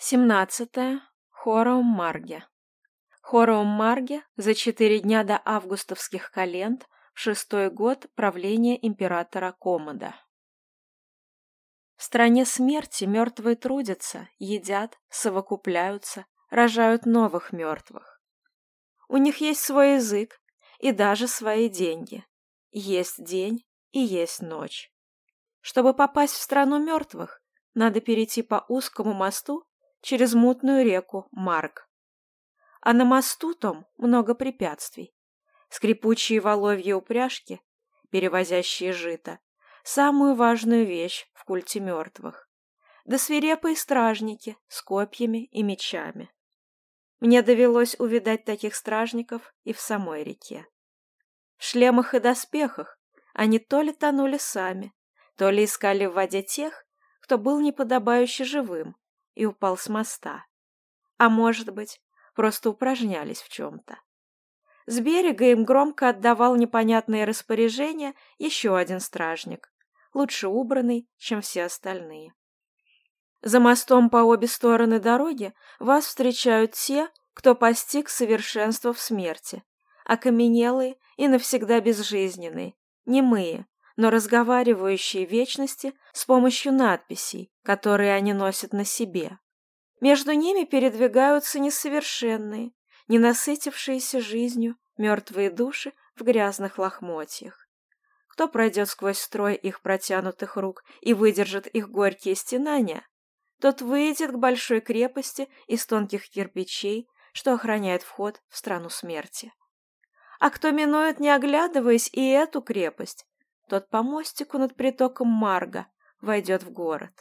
17. Хором Марге. Хором Марге за четыре дня до августовских календ в шестой год правления императора Комода. В стране смерти мертвые трудятся, едят, совокупляются, рожают новых мертвых. У них есть свой язык и даже свои деньги. Есть день и есть ночь. Чтобы попасть в страну мертвых, надо перейти по узкому мосту через мутную реку Марк. А на мосту том много препятствий. Скрипучие воловья упряжки, перевозящие жито, самую важную вещь в культе мертвых. Да свирепые стражники с копьями и мечами. Мне довелось увидать таких стражников и в самой реке. В шлемах и доспехах они то ли тонули сами, то ли искали в воде тех, кто был неподобающе живым, и упал с моста. А может быть, просто упражнялись в чем-то. С берега им громко отдавал непонятные распоряжения еще один стражник, лучше убранный, чем все остальные. За мостом по обе стороны дороги вас встречают те, кто постиг совершенство в смерти, окаменелые и навсегда безжизненные, немые, но разговаривающие вечности с помощью надписей, которые они носят на себе. Между ними передвигаются несовершенные, не насытившиеся жизнью мертвые души в грязных лохмотьях. Кто пройдет сквозь строй их протянутых рук и выдержит их горькие стенания, тот выйдет к большой крепости из тонких кирпичей, что охраняет вход в страну смерти. А кто минует, не оглядываясь, и эту крепость, тот по мостику над притоком Марга войдет в город.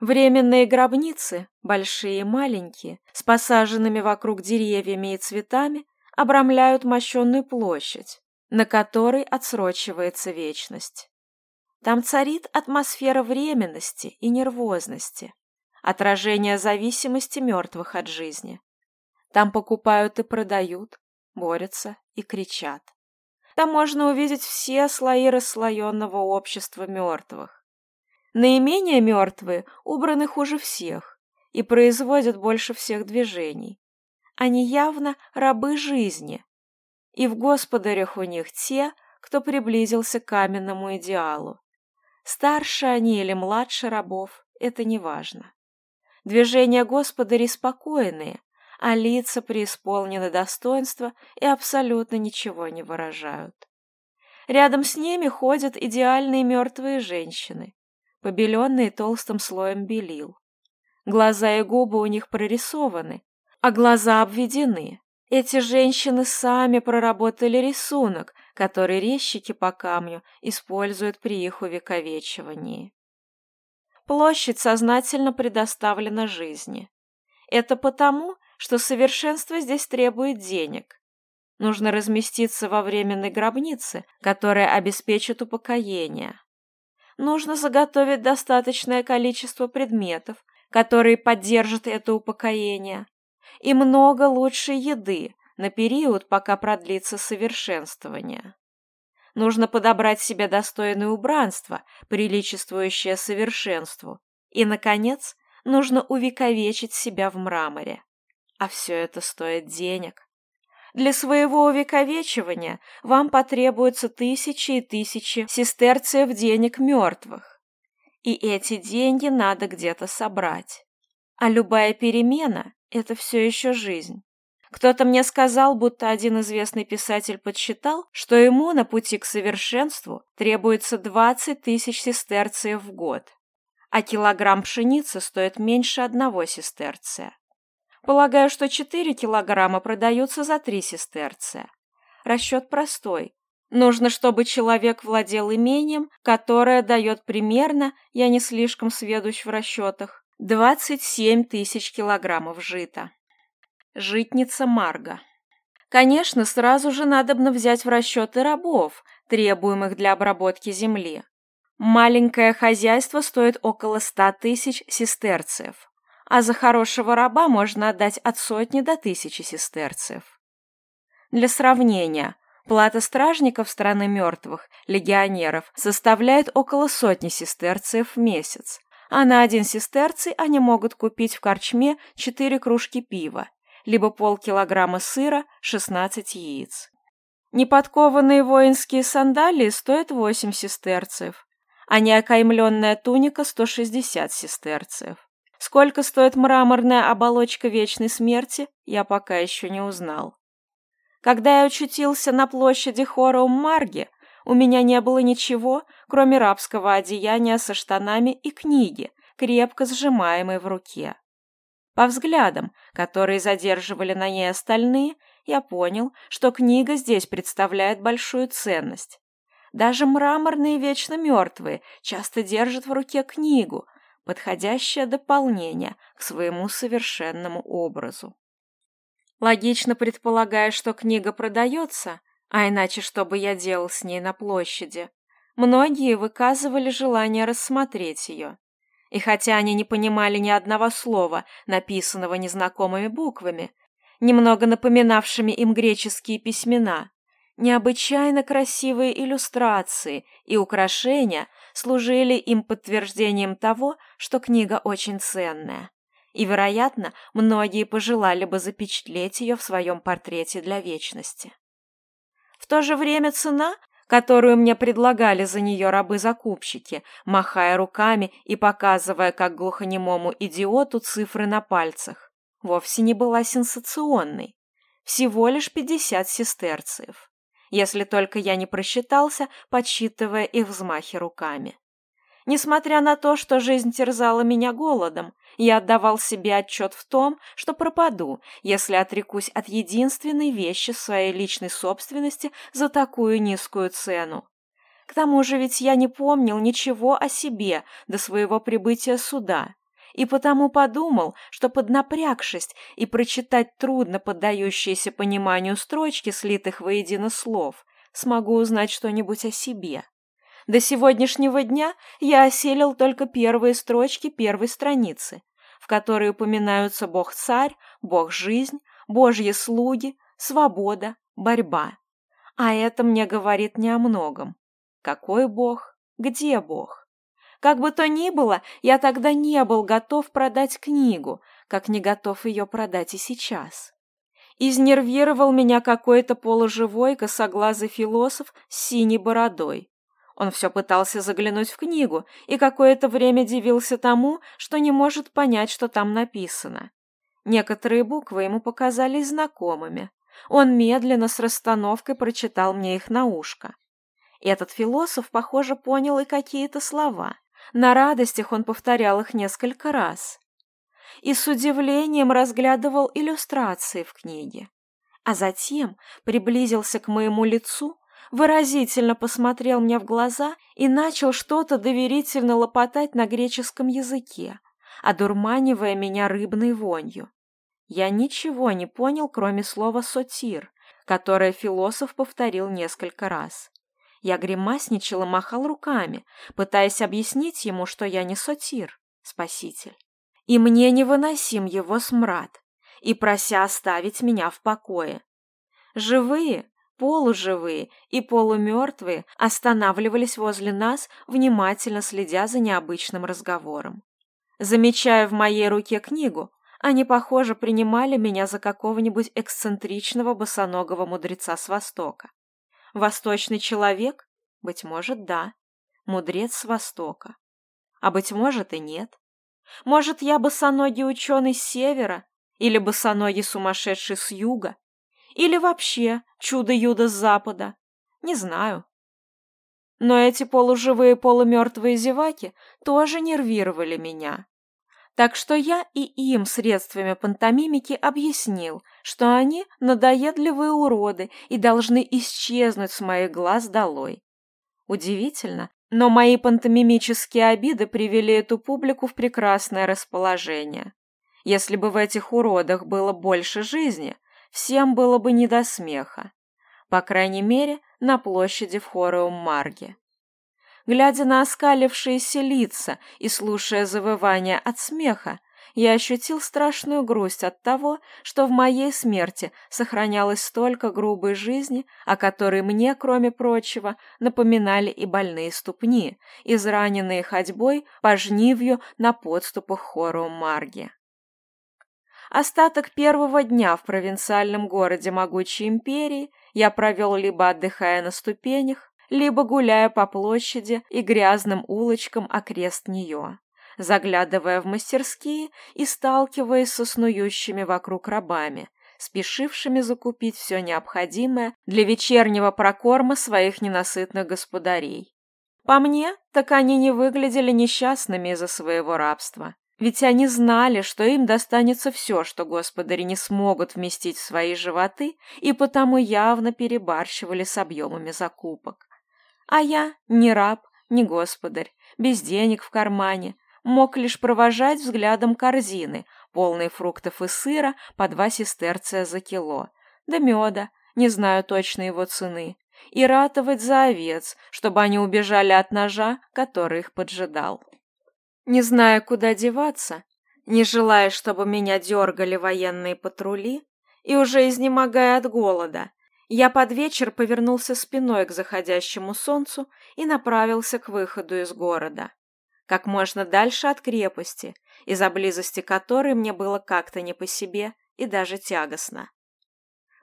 Временные гробницы, большие и маленькие, с посаженными вокруг деревьями и цветами, обрамляют мощенную площадь, на которой отсрочивается вечность. Там царит атмосфера временности и нервозности, отражение зависимости мертвых от жизни. Там покупают и продают, борются и кричат. Там можно увидеть все слои расслоенного общества мертвых. Наименее мертвые убраны хуже всех и производят больше всех движений. Они явно рабы жизни, и в господарях у них те, кто приблизился к каменному идеалу. Старше они или младше рабов, это не важно. Движения господарей спокойные, а лица преисполнены достоинства и абсолютно ничего не выражают. Рядом с ними ходят идеальные мертвые женщины, побеленные толстым слоем белил. Глаза и губы у них прорисованы, а глаза обведены. Эти женщины сами проработали рисунок, который резчики по камню используют при их увековечивании. Площадь сознательно предоставлена жизни. Это потому, что совершенство здесь требует денег. Нужно разместиться во временной гробнице, которая обеспечит упокоение. Нужно заготовить достаточное количество предметов, которые поддержат это упокоение, и много лучшей еды на период, пока продлится совершенствование. Нужно подобрать себе достойное убранство, приличествующее совершенству, и, наконец, нужно увековечить себя в мраморе. А все это стоит денег. Для своего увековечивания вам потребуются тысячи и тысячи сестерциев денег мертвых. И эти деньги надо где-то собрать. А любая перемена – это все еще жизнь. Кто-то мне сказал, будто один известный писатель подсчитал, что ему на пути к совершенству требуется 20 тысяч сестерциев в год, а килограмм пшеницы стоит меньше одного сестерция. Полагаю, что 4 килограмма продаются за 3 сестерца. Расчет простой. Нужно, чтобы человек владел имением, которое дает примерно, я не слишком сведущ в расчетах, 27 тысяч килограммов жита. Житница Марга. Конечно, сразу же надобно взять в расчет и рабов, требуемых для обработки земли. Маленькое хозяйство стоит около 100 тысяч сестерцев а за хорошего раба можно отдать от сотни до тысячи сестерцев. Для сравнения, плата стражников страны мертвых, легионеров, составляет около сотни сестерцев в месяц, а на один сестерций они могут купить в корчме четыре кружки пива, либо полкилограмма сыра, 16 яиц. Неподкованные воинские сандалии стоят 8 сестерцев, а неокаймленная туника – 160 сестерцев. Сколько стоит мраморная оболочка вечной смерти, я пока еще не узнал. Когда я очутился на площади Хорум Марги, у меня не было ничего, кроме рабского одеяния со штанами и книги, крепко сжимаемой в руке. По взглядам, которые задерживали на ней остальные, я понял, что книга здесь представляет большую ценность. Даже мраморные вечно мертвые часто держат в руке книгу, подходящее дополнение к своему совершенному образу. Логично предполагая, что книга продается, а иначе что бы я делал с ней на площади, многие выказывали желание рассмотреть ее. И хотя они не понимали ни одного слова, написанного незнакомыми буквами, немного напоминавшими им греческие письмена, Необычайно красивые иллюстрации и украшения служили им подтверждением того, что книга очень ценная. И, вероятно, многие пожелали бы запечатлеть ее в своем портрете для вечности. В то же время цена, которую мне предлагали за нее рабы-закупщики, махая руками и показывая как глухонемому идиоту цифры на пальцах, вовсе не была сенсационной. Всего лишь 50 сестерциев если только я не просчитался, подсчитывая их взмахи руками. Несмотря на то, что жизнь терзала меня голодом, я отдавал себе отчет в том, что пропаду, если отрекусь от единственной вещи своей личной собственности за такую низкую цену. К тому же ведь я не помнил ничего о себе до своего прибытия сюда и потому подумал, что под напрягшись и прочитать трудно поддающиеся пониманию строчки, слитых воедино слов, смогу узнать что-нибудь о себе. До сегодняшнего дня я оселил только первые строчки первой страницы, в которой упоминаются Бог-Царь, Бог-Жизнь, Божьи слуги, свобода, борьба. А это мне говорит не о многом. Какой Бог? Где Бог? Как бы то ни было, я тогда не был готов продать книгу, как не готов ее продать и сейчас. Изнервировал меня какой-то полуживой косоглазый философ с синей бородой. Он все пытался заглянуть в книгу и какое-то время дивился тому, что не может понять, что там написано. Некоторые буквы ему показались знакомыми. Он медленно с расстановкой прочитал мне их на ушко. Этот философ, похоже, понял и какие-то слова. На радостях он повторял их несколько раз и с удивлением разглядывал иллюстрации в книге. А затем приблизился к моему лицу, выразительно посмотрел мне в глаза и начал что-то доверительно лопотать на греческом языке, одурманивая меня рыбной вонью. Я ничего не понял, кроме слова «сотир», которое философ повторил несколько раз. Я гримасничала, махал руками, пытаясь объяснить ему, что я не сотир, спаситель. И мне невыносим его смрад, и прося оставить меня в покое. Живые, полуживые и полумертвые останавливались возле нас, внимательно следя за необычным разговором. Замечая в моей руке книгу, они, похоже, принимали меня за какого-нибудь эксцентричного босоногого мудреца с Востока. Восточный человек? Быть может, да. Мудрец с Востока. А быть может и нет. Может, я босоногий ученый с севера? Или босоногий сумасшедший с юга? Или вообще чудо-юдо с запада? Не знаю. Но эти полуживые полумертвые зеваки тоже нервировали меня. Так что я и им средствами пантомимики объяснил, что они надоедливые уроды и должны исчезнуть с моих глаз долой. Удивительно, но мои пантомимические обиды привели эту публику в прекрасное расположение. Если бы в этих уродах было больше жизни, всем было бы не до смеха. По крайней мере, на площади в Хореум-Марге. глядя на оскалившиеся лица и слушая завывания от смеха, я ощутил страшную грусть от того, что в моей смерти сохранялось столько грубой жизни, о которой мне, кроме прочего, напоминали и больные ступни, израненные ходьбой по жнивью на подступах хору Марги. Остаток первого дня в провинциальном городе могучей империи я провел либо отдыхая на ступенях, либо гуляя по площади и грязным улочкам окрест нее, заглядывая в мастерские и сталкиваясь со снующими вокруг рабами, спешившими закупить все необходимое для вечернего прокорма своих ненасытных господарей. По мне, так они не выглядели несчастными из-за своего рабства. Ведь они знали, что им достанется все, что господари не смогут вместить в свои животы, и потому явно перебарщивали с объемами закупок. А я не раб, не господарь, без денег в кармане, мог лишь провожать взглядом корзины, полные фруктов и сыра по два сестерца за кило, да меда, не знаю точно его цены, и ратовать за овец, чтобы они убежали от ножа, который их поджидал. Не зная, куда деваться, не желая, чтобы меня дергали военные патрули, и уже изнемогая от голода, я под вечер повернулся спиной к заходящему солнцу и направился к выходу из города как можно дальше от крепости, из-за близости которой мне было как-то не по себе и даже тягостно.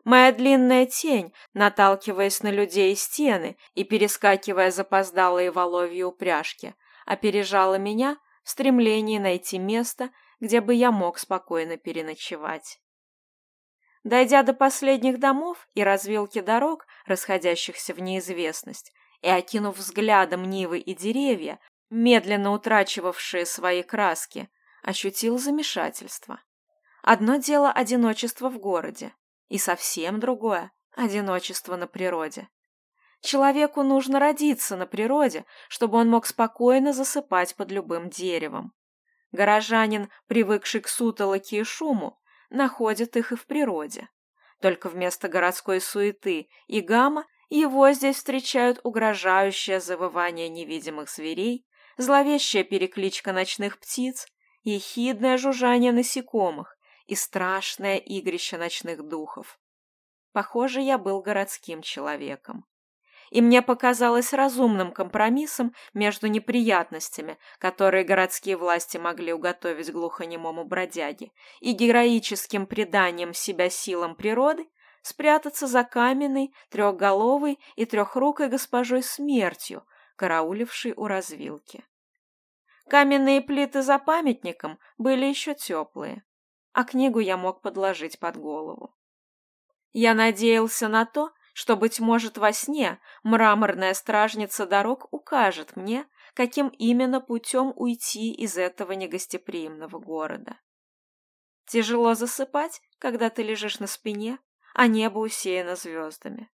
Моя длинная тень, наталкиваясь на людей и стены и перескакивая запоздалые воловьи упряжки, опережала меня в стремлении найти место, где бы я мог спокойно переночевать. Дойдя до последних домов и развилки дорог, расходящихся в неизвестность, и окинув взглядом нивы и деревья, медленно утрачивавшие свои краски, ощутил замешательство. Одно дело одиночество в городе, и совсем другое – одиночество на природе. Человеку нужно родиться на природе, чтобы он мог спокойно засыпать под любым деревом. Горожанин, привыкший к сутолоке и шуму, находят их и в природе. Только вместо городской суеты и гамма его здесь встречают угрожающее завывание невидимых зверей, зловещая перекличка ночных птиц, ехидное жужжание насекомых и страшное игрище ночных духов. Похоже, я был городским человеком и мне показалось разумным компромиссом между неприятностями, которые городские власти могли уготовить глухонемому бродяге, и героическим преданием себя силам природы спрятаться за каменной, трехголовой и трехрукой госпожой смертью, караулившей у развилки. Каменные плиты за памятником были еще теплые, а книгу я мог подложить под голову. Я надеялся на то, что, быть может, во сне мраморная стражница дорог укажет мне, каким именно путем уйти из этого негостеприимного города. Тяжело засыпать, когда ты лежишь на спине, а небо усеяно звездами.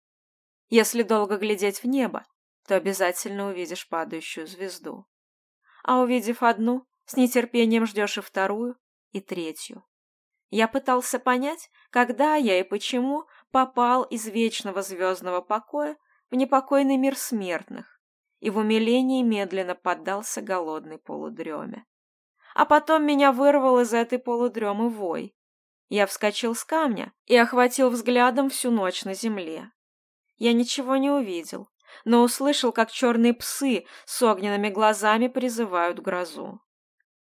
Если долго глядеть в небо, то обязательно увидишь падающую звезду. А увидев одну, с нетерпением ждешь и вторую, и третью. Я пытался понять, когда я и почему попал из вечного звездного покоя в непокойный мир смертных и в умилении медленно поддался голодной полудреме. А потом меня вырвал из этой полудремы вой. Я вскочил с камня и охватил взглядом всю ночь на земле. Я ничего не увидел, но услышал, как черные псы с огненными глазами призывают грозу.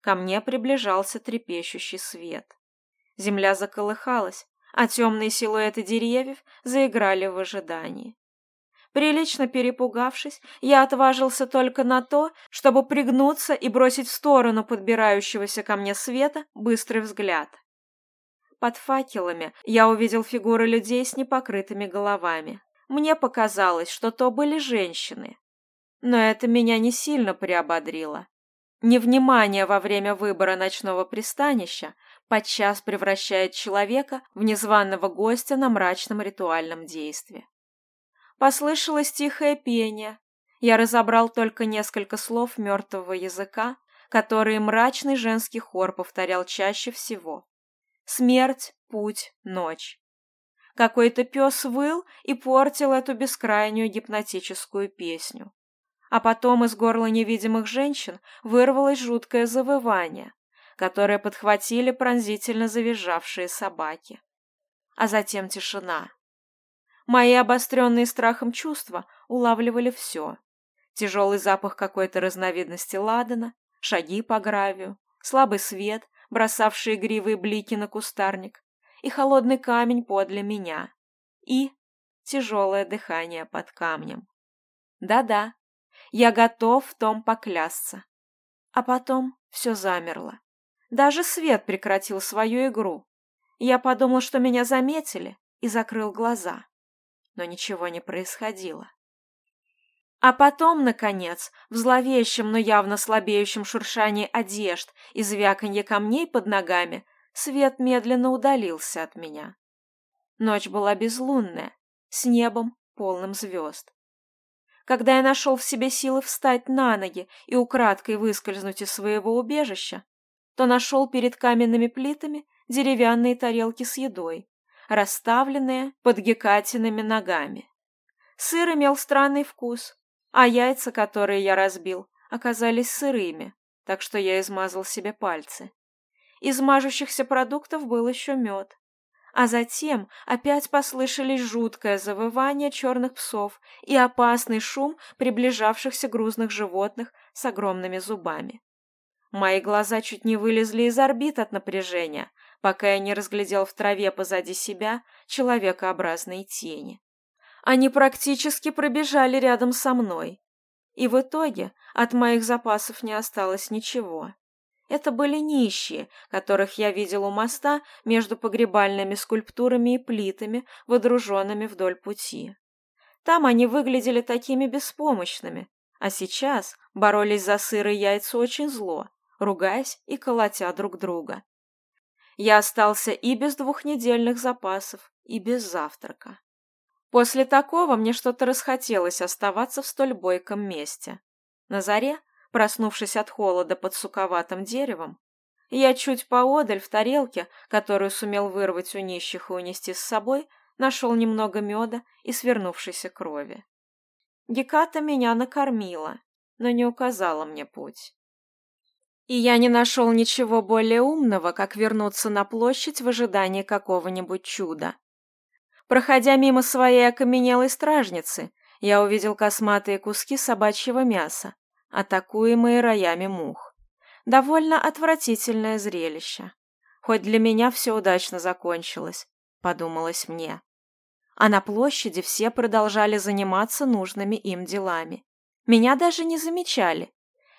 Ко мне приближался трепещущий свет. Земля заколыхалась, а темные силуэты деревьев заиграли в ожидании. Прилично перепугавшись, я отважился только на то, чтобы пригнуться и бросить в сторону подбирающегося ко мне света быстрый взгляд. Под факелами я увидел фигуры людей с непокрытыми головами. Мне показалось, что то были женщины. Но это меня не сильно приободрило. Невнимание во время выбора ночного пристанища подчас превращает человека в незваного гостя на мрачном ритуальном действии. Послышалось тихое пение. Я разобрал только несколько слов мертвого языка, которые мрачный женский хор повторял чаще всего. Смерть, путь, ночь. Какой-то пес выл и портил эту бескрайнюю гипнотическую песню. А потом из горла невидимых женщин вырвалось жуткое завывание, которые подхватили пронзительно завизжавшие собаки. А затем тишина. Мои обостренные страхом чувства улавливали все. Тяжелый запах какой-то разновидности ладана, шаги по гравию, слабый свет, бросавший игривые блики на кустарник, и холодный камень подле меня, и тяжелое дыхание под камнем. Да-да, я готов в том поклясться. А потом все замерло. Даже свет прекратил свою игру. Я подумал, что меня заметили, и закрыл глаза. Но ничего не происходило. А потом, наконец, в зловещем, но явно слабеющем шуршании одежд и звяканье камней под ногами, свет медленно удалился от меня. Ночь была безлунная, с небом, полным звезд. Когда я нашел в себе силы встать на ноги и украдкой выскользнуть из своего убежища, то нашел перед каменными плитами деревянные тарелки с едой, расставленные под гекатиными ногами. Сыр имел странный вкус, а яйца, которые я разбил, оказались сырыми, так что я измазал себе пальцы. Из мажущихся продуктов был еще мед. А затем опять послышались жуткое завывание черных псов и опасный шум приближавшихся грузных животных с огромными зубами. Мои глаза чуть не вылезли из орбит от напряжения, пока я не разглядел в траве позади себя человекообразные тени. Они практически пробежали рядом со мной. И в итоге от моих запасов не осталось ничего. Это были нищие, которых я видел у моста между погребальными скульптурами и плитами, водруженными вдоль пути. Там они выглядели такими беспомощными, а сейчас боролись за сыр и яйца очень зло, ругаясь и колотя друг друга. Я остался и без двухнедельных запасов, и без завтрака. После такого мне что-то расхотелось оставаться в столь бойком месте. На заре, проснувшись от холода под суковатым деревом, я чуть поодаль в тарелке, которую сумел вырвать у нищих и унести с собой, нашел немного меда и свернувшейся крови. Геката меня накормила, но не указала мне путь и я не нашел ничего более умного, как вернуться на площадь в ожидании какого-нибудь чуда. Проходя мимо своей окаменелой стражницы, я увидел косматые куски собачьего мяса, атакуемые роями мух. Довольно отвратительное зрелище. Хоть для меня все удачно закончилось, подумалось мне. А на площади все продолжали заниматься нужными им делами. Меня даже не замечали,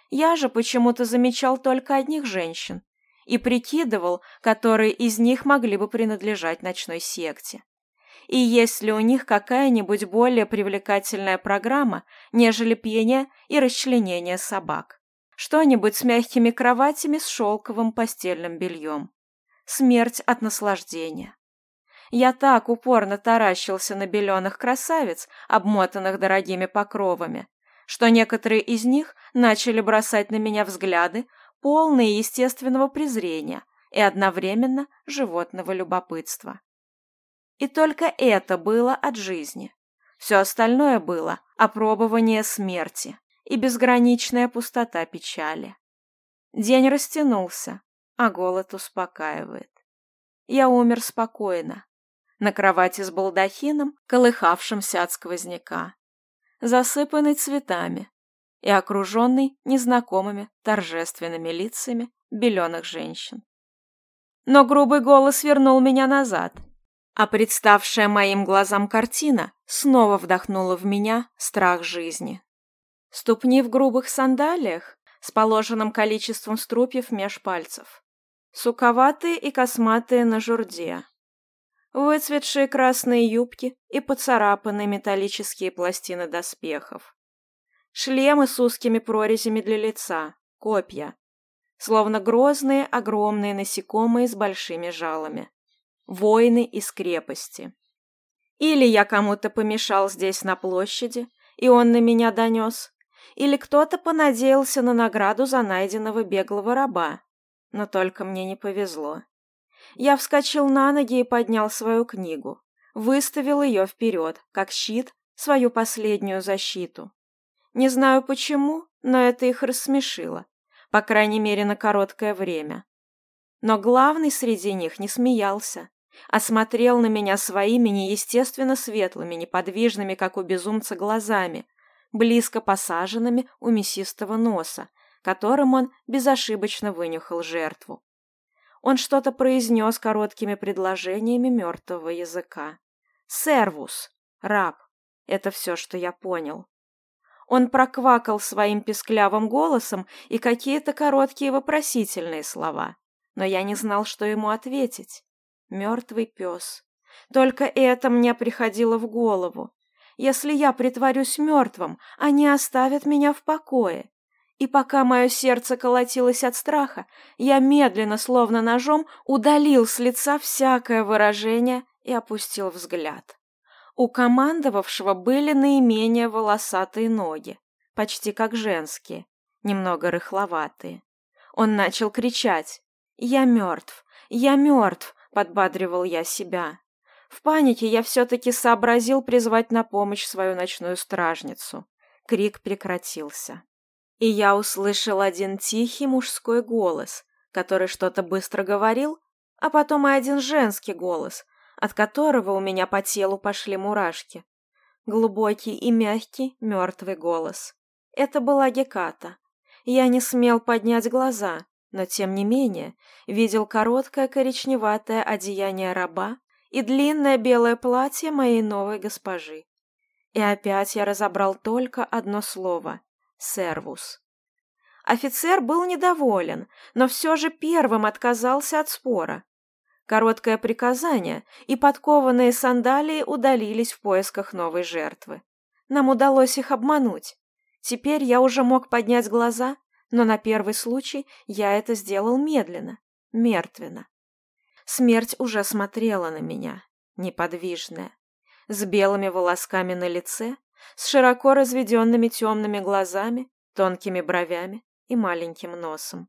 я же почему-то замечал только одних женщин и прикидывал, которые из них могли бы принадлежать ночной секте. И есть ли у них какая-нибудь более привлекательная программа, нежели пение и расчленение собак? Что-нибудь с мягкими кроватями с шелковым постельным бельем. Смерть от наслаждения. Я так упорно таращился на беленых красавиц, обмотанных дорогими покровами, что некоторые из них начали бросать на меня взгляды, полные естественного презрения и одновременно животного любопытства. И только это было от жизни. Все остальное было опробование смерти и безграничная пустота печали. День растянулся, а голод успокаивает. Я умер спокойно, на кровати с балдахином, колыхавшимся от сквозняка засыпанный цветами и окруженный незнакомыми торжественными лицами беленых женщин. Но грубый голос вернул меня назад, а представшая моим глазам картина снова вдохнула в меня страх жизни. Ступни в грубых сандалиях с положенным количеством струпьев меж пальцев, суковатые и косматые на журде, выцветшие красные юбки и поцарапанные металлические пластины доспехов. Шлемы с узкими прорезями для лица, копья. Словно грозные огромные насекомые с большими жалами. Войны из крепости. Или я кому-то помешал здесь на площади, и он на меня донес, или кто-то понадеялся на награду за найденного беглого раба, но только мне не повезло. Я вскочил на ноги и поднял свою книгу. Выставил ее вперед, как щит, свою последнюю защиту. Не знаю почему, но это их рассмешило. По крайней мере, на короткое время. Но главный среди них не смеялся, а смотрел на меня своими неестественно светлыми, неподвижными, как у безумца, глазами, близко посаженными у мясистого носа, которым он безошибочно вынюхал жертву. Он что-то произнес короткими предложениями мертвого языка. «Сервус! Раб!» Это все, что я понял. Он проквакал своим песклявым голосом и какие-то короткие вопросительные слова, но я не знал, что ему ответить. Мертвый пес. Только это мне приходило в голову. Если я притворюсь мертвым, они оставят меня в покое. И пока мое сердце колотилось от страха, я медленно, словно ножом, удалил с лица всякое выражение и опустил взгляд. У командовавшего были наименее волосатые ноги, почти как женские, немного рыхловатые. Он начал кричать «Я мертв! Я мертв!» — подбадривал я себя. В панике я все-таки сообразил призвать на помощь свою ночную стражницу. Крик прекратился и я услышал один тихий мужской голос, который что-то быстро говорил, а потом и один женский голос, от которого у меня по телу пошли мурашки. Глубокий и мягкий мертвый голос. Это была Геката. Я не смел поднять глаза, но тем не менее видел короткое коричневатое одеяние раба и длинное белое платье моей новой госпожи. И опять я разобрал только одно слово Сервус. Офицер был недоволен, но все же первым отказался от спора. Короткое приказание и подкованные сандалии удалились в поисках новой жертвы. Нам удалось их обмануть. Теперь я уже мог поднять глаза, но на первый случай я это сделал медленно, мертвенно. Смерть уже смотрела на меня, неподвижная, с белыми волосками на лице с широко разведенными темными глазами, тонкими бровями и маленьким носом.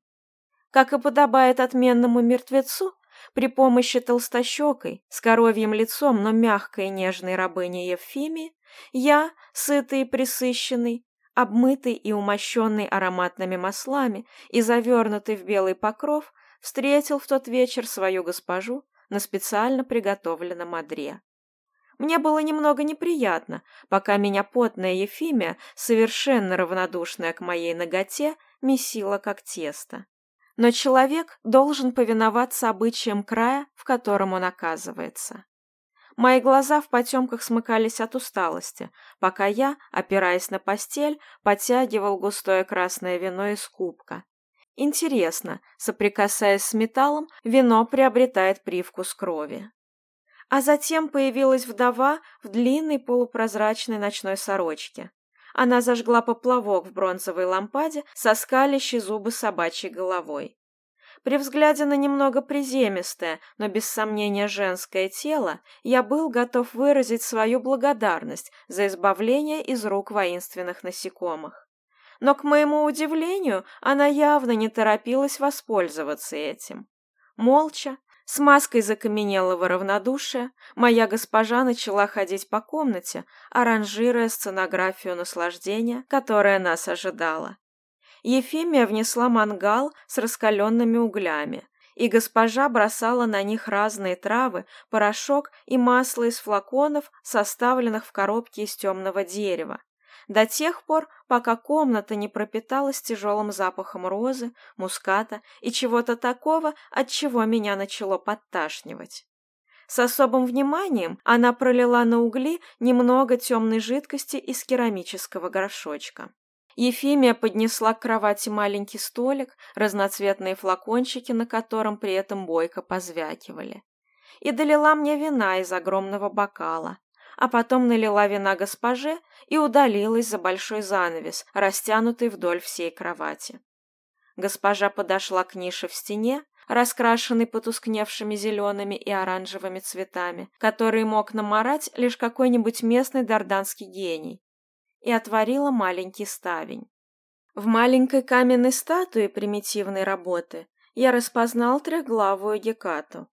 Как и подобает отменному мертвецу, при помощи толстощекой, с коровьим лицом, но мягкой и нежной рабыни Евфимии, я, сытый и присыщенный, обмытый и умощенный ароматными маслами и завернутый в белый покров, встретил в тот вечер свою госпожу на специально приготовленном одре. Мне было немного неприятно, пока меня потная Ефимия, совершенно равнодушная к моей ноготе, месила как тесто. Но человек должен повиноваться обычаям края, в котором он оказывается. Мои глаза в потемках смыкались от усталости, пока я, опираясь на постель, подтягивал густое красное вино из кубка. Интересно, соприкасаясь с металлом, вино приобретает привкус крови. А затем появилась вдова в длинной полупрозрачной ночной сорочке. Она зажгла поплавок в бронзовой лампаде со скалящей зубы собачьей головой. При взгляде на немного приземистое, но без сомнения женское тело, я был готов выразить свою благодарность за избавление из рук воинственных насекомых. Но, к моему удивлению, она явно не торопилась воспользоваться этим. Молча, с С Смазкой закаменелого равнодушия моя госпожа начала ходить по комнате, аранжируя сценографию наслаждения, которое нас ожидало. Ефимия внесла мангал с раскаленными углями, и госпожа бросала на них разные травы, порошок и масло из флаконов, составленных в коробке из темного дерева, до тех пор, пока комната не пропиталась тяжелым запахом розы, муската и чего-то такого, от чего меня начало подташнивать. С особым вниманием она пролила на угли немного темной жидкости из керамического горшочка. Ефимия поднесла к кровати маленький столик, разноцветные флакончики, на котором при этом бойко позвякивали. И долила мне вина из огромного бокала, а потом налила вина госпоже и удалилась за большой занавес, растянутый вдоль всей кровати. Госпожа подошла к нише в стене, раскрашенной потускневшими зелеными и оранжевыми цветами, которые мог наморать лишь какой-нибудь местный дарданский гений, и отворила маленький ставень. В маленькой каменной статуе примитивной работы я распознал трехглавую Гекату.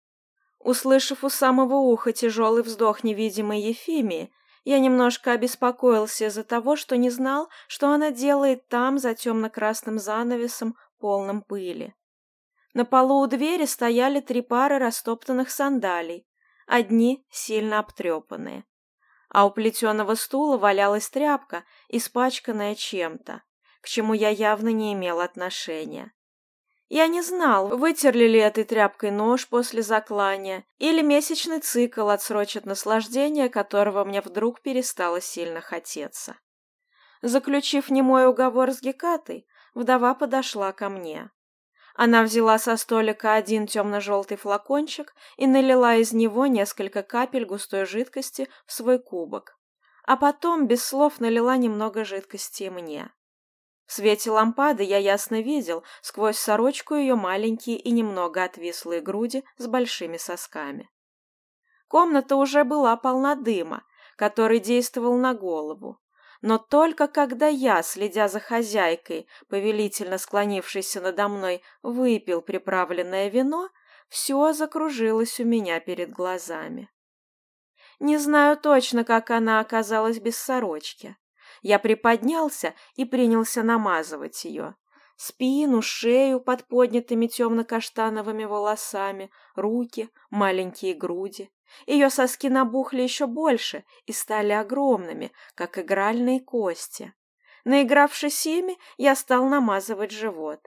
Услышав у самого уха тяжелый вздох невидимой Ефимии, я немножко обеспокоился из-за того, что не знал, что она делает там за темно-красным занавесом, полным пыли. На полу у двери стояли три пары растоптанных сандалий, одни сильно обтрепанные. А у плетеного стула валялась тряпка, испачканная чем-то, к чему я явно не имел отношения. Я не знал, вытерли ли этой тряпкой нож после заклания, или месячный цикл отсрочит наслаждение, которого мне вдруг перестало сильно хотеться. Заключив немой уговор с Гекатой, вдова подошла ко мне. Она взяла со столика один темно-желтый флакончик и налила из него несколько капель густой жидкости в свой кубок. А потом без слов налила немного жидкости мне. В свете лампады я ясно видел сквозь сорочку ее маленькие и немного отвислые груди с большими сосками. Комната уже была полна дыма, который действовал на голову. Но только когда я, следя за хозяйкой, повелительно склонившейся надо мной, выпил приправленное вино, все закружилось у меня перед глазами. Не знаю точно, как она оказалась без сорочки. Я приподнялся и принялся намазывать ее. Спину, шею под поднятыми темно-каштановыми волосами, руки, маленькие груди. Ее соски набухли еще больше и стали огромными, как игральные кости. Наигравшись ими, я стал намазывать живот.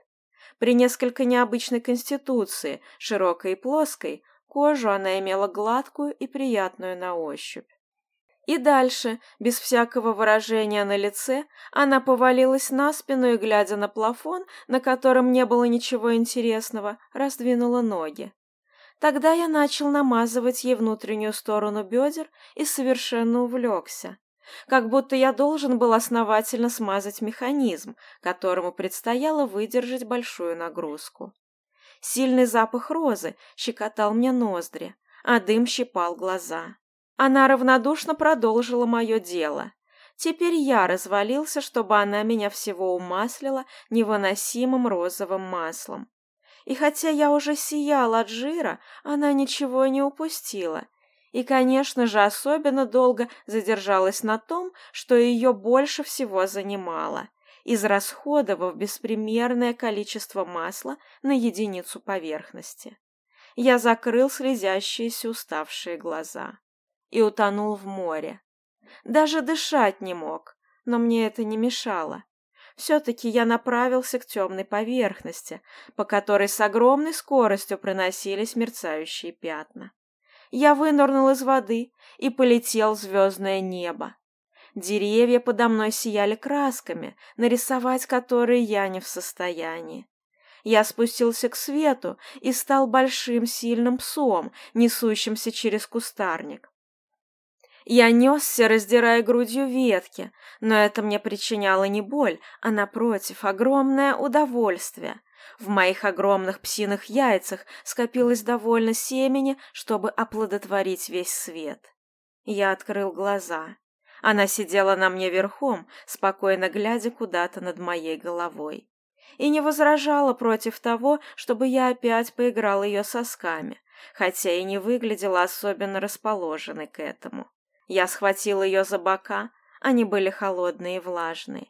При несколько необычной конституции, широкой и плоской, кожу она имела гладкую и приятную на ощупь. И дальше, без всякого выражения на лице, она повалилась на спину и, глядя на плафон, на котором не было ничего интересного, раздвинула ноги. Тогда я начал намазывать ей внутреннюю сторону бедер и совершенно увлекся. Как будто я должен был основательно смазать механизм, которому предстояло выдержать большую нагрузку. Сильный запах розы щекотал мне ноздри, а дым щипал глаза. Она равнодушно продолжила мое дело. Теперь я развалился, чтобы она меня всего умаслила невыносимым розовым маслом. И хотя я уже сиял от жира, она ничего не упустила. И, конечно же, особенно долго задержалась на том, что ее больше всего занимало, израсходовав беспримерное количество масла на единицу поверхности. Я закрыл слезящиеся уставшие глаза и утонул в море. Даже дышать не мог, но мне это не мешало. Все-таки я направился к темной поверхности, по которой с огромной скоростью проносились мерцающие пятна. Я вынырнул из воды и полетел в звездное небо. Деревья подо мной сияли красками, нарисовать которые я не в состоянии. Я спустился к свету и стал большим сильным псом, несущимся через кустарник. Я несся, раздирая грудью ветки, но это мне причиняло не боль, а, напротив, огромное удовольствие. В моих огромных псиных яйцах скопилось довольно семени, чтобы оплодотворить весь свет. Я открыл глаза. Она сидела на мне верхом, спокойно глядя куда-то над моей головой. И не возражала против того, чтобы я опять поиграл ее сосками, хотя и не выглядела особенно расположенной к этому. Я схватил ее за бока, они были холодные и влажные,